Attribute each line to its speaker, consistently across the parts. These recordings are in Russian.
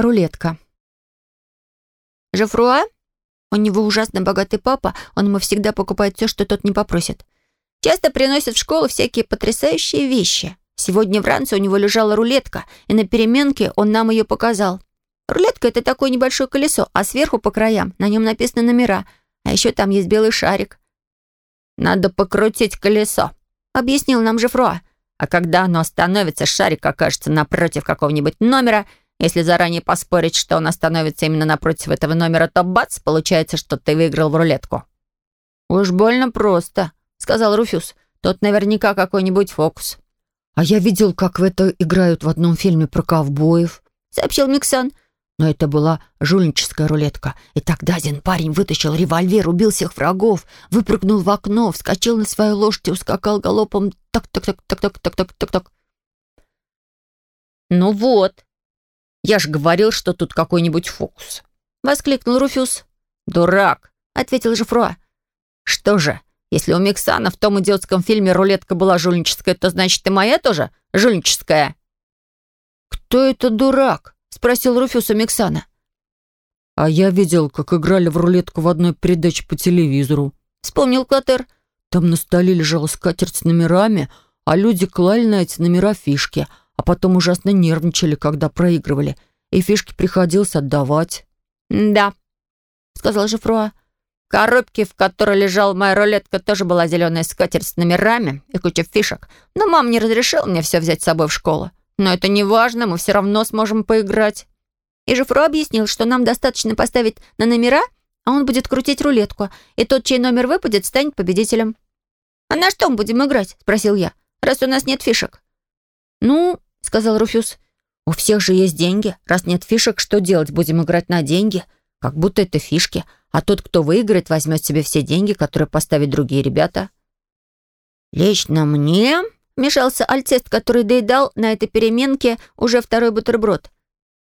Speaker 1: рулетка. Жефруа? У него ужасно богатый папа, он ему всегда покупает все, что тот не попросит. Часто приносит в школу всякие потрясающие вещи. Сегодня в ранце у него лежала рулетка, и на переменке он нам ее показал. Рулетка — это такое небольшое колесо, а сверху по краям на нем написаны номера, а еще там есть белый шарик. «Надо покрутить колесо», — объяснил нам Жефруа. «А когда оно остановится, шарик окажется напротив какого-нибудь номера. Если заранее поспорить, что он остановится именно напротив этого номера, то бац, получается, что ты выиграл в рулетку». «Уж больно просто», — сказал Руфюз. «Тот наверняка какой-нибудь фокус».
Speaker 2: «А я видел, как в это играют в одном фильме про ковбоев», — сообщил Миксан. Но это была жульническая рулетка. И тогда один парень вытащил револьвер, убил всех врагов, выпрыгнул в окно, вскочил на свою лошадь и ускакал галопом так-так-так-так-так-так-так-так.
Speaker 1: «Ну вот, я ж говорил, что тут какой-нибудь фокус», — воскликнул Руфюз. «Дурак», — ответил Жифруа. «Что же, если у Миксана в том идиотском фильме рулетка была жульническая, то значит и моя тоже жульническая».
Speaker 2: «Кто это дурак?» — спросил Руфюс у Миксана. «А я видел, как играли в рулетку в одной передаче по телевизору», — вспомнил Клотер. «Там на столе лежала скатерть с номерами, а люди клали на эти номера фишки, а потом ужасно нервничали, когда проигрывали, и фишки приходилось отдавать».
Speaker 1: «Да», — сказал Жифруа. В коробке, в которой лежала моя рулетка, тоже была зеленая скатерть с номерами и куча фишек, но мама не разрешила мне все взять с собой в школу. Но это не важно, мы все равно сможем поиграть. И Жифро объяснил, что нам достаточно поставить на номера, а он будет крутить рулетку, и тот, чей номер выпадет, станет победителем. «А на что мы будем играть?» — спросил я, «раз у нас нет фишек». «Ну, — сказал Руфюз, — у всех же есть деньги. Раз нет фишек, что делать? Будем играть на деньги. Как будто это фишки. А тот, кто выиграет, возьмет себе все деньги, которые поставят другие ребята». «Лично мне Вмешался альцест, который доедал на этой переменке уже второй бутерброд.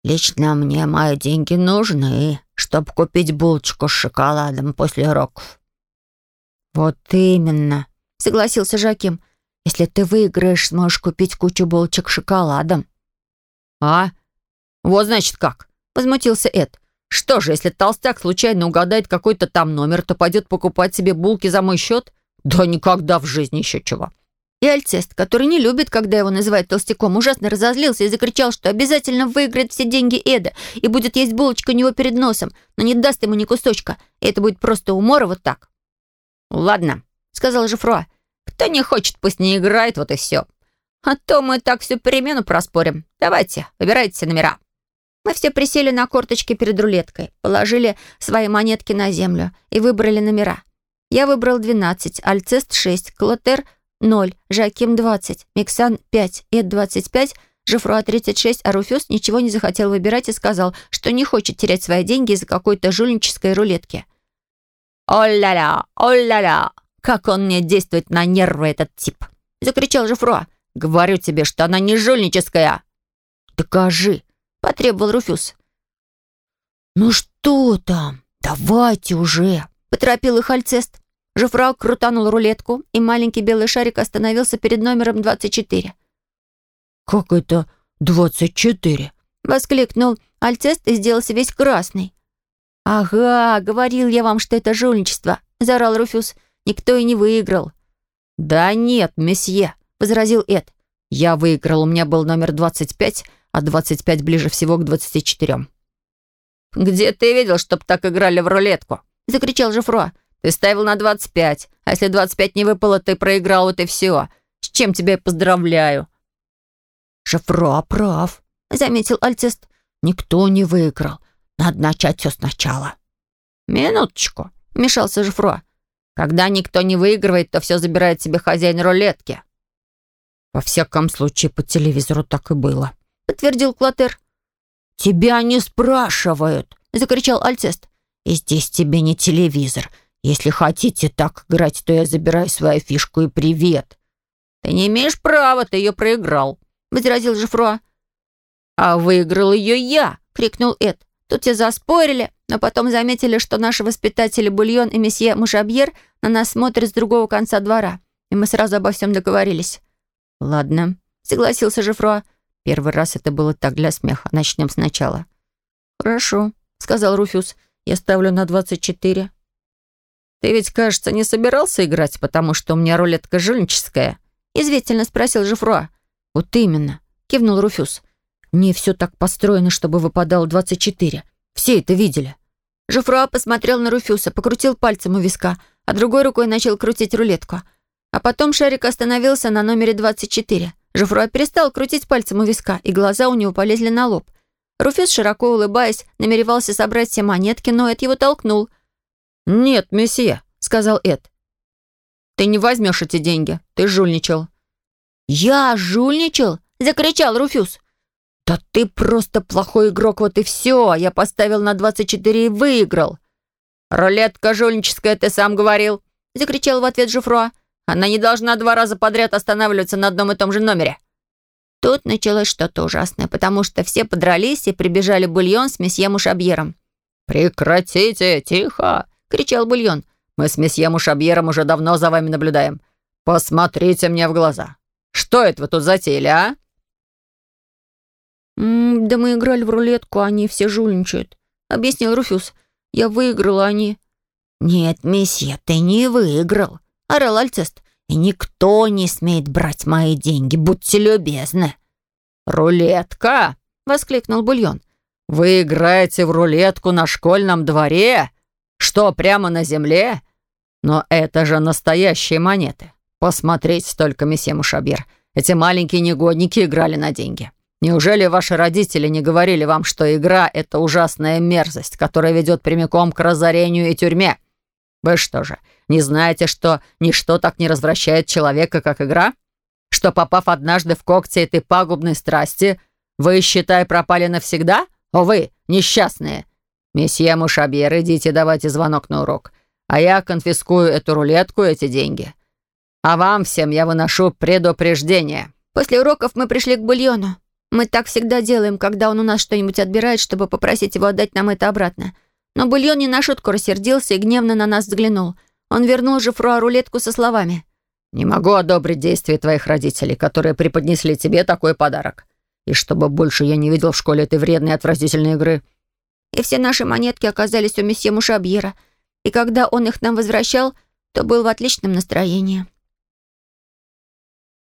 Speaker 1: «Лично мне мои деньги нужны, чтобы купить булочку с шоколадом после уроков». «Вот именно», — согласился Жаким. «Если ты выиграешь, сможешь купить кучу булочек с шоколадом». «А? Вот значит как», — возмутился Эд. «Что же, если толстяк случайно угадает какой-то там номер, то пойдет покупать себе булки за мой счет? Да никогда в жизни еще чего». И Альцест, который не любит, когда его называют толстяком, ужасно разозлился и закричал, что обязательно выиграет все деньги Эда и будет есть булочку у него перед носом, но не даст ему ни кусочка. И это будет просто умора вот так. «Ладно», — сказал Жифруа. «Кто не хочет, пусть не играет, вот и все. А то мы так всю перемену проспорим. Давайте, выбирайте номера». Мы все присели на корточки перед рулеткой, положили свои монетки на землю и выбрали номера. Я выбрал 12, Альцест 6, Клотер — 0, Жаким 20, Миксан 5, Эд 25, Жифруа 36, а Руфюс ничего не захотел выбирать и сказал, что не хочет терять свои деньги из-за какой-то жульнической рулетки. «О-ля-ля! О-ля-ля! Как он мне действует на нервы, этот тип!» — закричал Жифруа. «Говорю тебе, что она не жульническая!»
Speaker 2: «Докажи!»
Speaker 1: — потребовал Руфюс.
Speaker 2: «Ну что там? Давайте уже!» — поторопил их Альцест.
Speaker 1: Жофрау крутанул рулетку, и маленький белый шарик остановился перед номером 24.
Speaker 2: «Как это 24?»
Speaker 1: — воскликнул Альцест и сделался весь красный. «Ага, говорил я вам, что это жульничество», — заорал Руфюз. «Никто и не выиграл».
Speaker 2: «Да нет, месье», — возразил Эд. «Я выиграл, у меня был номер 25, а 25 ближе всего к 24».
Speaker 1: «Где ты видел, чтоб так играли в рулетку?» — закричал Жефруа. Ты ставил на 25, а если 25 не выпало, ты проиграл, вот и все. С чем тебя поздравляю».
Speaker 2: «Шефро прав», — заметил Альцест. «Никто не выиграл. Надо начать все сначала».
Speaker 1: «Минуточку», — вмешался Жефро. «Когда никто не выигрывает, то все забирает себе хозяин рулетки».
Speaker 2: «Во всяком случае, по телевизору так и было», —
Speaker 1: подтвердил Клотер.
Speaker 2: «Тебя не спрашивают», — закричал Альцест. «И здесь тебе не телевизор. Если хотите так играть, то я забираю свою фишку и привет».
Speaker 1: «Ты не имеешь права, ты ее проиграл», — возразил Жифруа. «А выиграл ее я!» — крикнул Эд. Тут все заспорили, но потом заметили, что наши воспитатели Бульон и месье Мушабьер на нас смотрят с другого конца двора, и мы сразу обо всем договорились. «Ладно», — согласился Жифруа. «Первый раз это было так для смеха. Начнем сначала». «Хорошо», — сказал Руфюз. «Я ставлю на двадцать четыре». «Ты ведь, кажется, не собирался играть, потому что у меня рулетка жульническая?» — извительно спросил Жифруа.
Speaker 2: «Вот именно», — кивнул «Не все так построено, чтобы выпадало двадцать четыре. Все это видели».
Speaker 1: Жифруа посмотрел на Руфюса, покрутил пальцем у виска, а другой рукой начал крутить рулетку. А потом шарик остановился на номере 24. Жифруа перестал крутить пальцем у виска, и глаза у него полезли на лоб. Руфюс, широко улыбаясь, намеревался собрать все монетки, но Эд его толкнул.
Speaker 2: «Нет, месье», — сказал Эд.
Speaker 1: «Ты не возьмешь эти деньги. Ты жульничал».
Speaker 2: «Я жульничал?» — закричал Руфюс. «Да ты просто плохой игрок, вот и все. Я поставил на 24 и выиграл».
Speaker 1: «Рулетка жульническая, ты сам говорил», — закричал в ответ Жуфруа. «Она не должна два раза подряд останавливаться на одном и том же номере». Тут началось что-то ужасное, потому что все подрались и прибежали бульон с месье Мушабьером.
Speaker 3: «Прекратите, тихо!» — кричал бульон. «Мы с месье Мушабьером уже давно за вами наблюдаем. Посмотрите мне в глаза. Что это вы тут затеяли, а?»
Speaker 1: «М -м, «Да мы играли в рулетку, они все жульничают», — объяснил Руфюз. Я выиграла, они...»
Speaker 2: «Нет, месье, ты не выиграл», — орал Альцест. «И никто не смеет брать мои деньги, будьте любезны».
Speaker 3: «Рулетка!» — воскликнул Бульон. «Вы играете в рулетку на школьном дворе? Что, прямо на земле? Но это же настоящие монеты. Посмотрите только, месье Мушабир. Эти маленькие негодники играли на деньги. Неужели ваши родители не говорили вам, что игра — это ужасная мерзость, которая ведет прямиком к разорению и тюрьме? Вы что же, не знаете, что ничто так не развращает человека, как игра? Что, попав однажды в когти этой пагубной страсти, вы, считай, пропали навсегда? О, вы, несчастные! Месье Мушабьер, идите давайте звонок на урок, а я конфискую эту рулетку и эти деньги. А вам всем я выношу предупреждение».
Speaker 1: После уроков мы пришли к бульону. Мы так всегда делаем, когда он у нас что-нибудь отбирает, чтобы попросить его отдать нам это обратно. Но бульон не на шутку рассердился и гневно на нас взглянул. Он вернул же Фруа рулетку со словами.
Speaker 3: «Не могу одобрить действия твоих родителей, которые преподнесли тебе такой подарок. И чтобы больше я не видел в школе этой вредной отвратительной игры».
Speaker 1: И все наши монетки оказались у месье Мушабьера. И когда он их нам возвращал, то был в отличном настроении.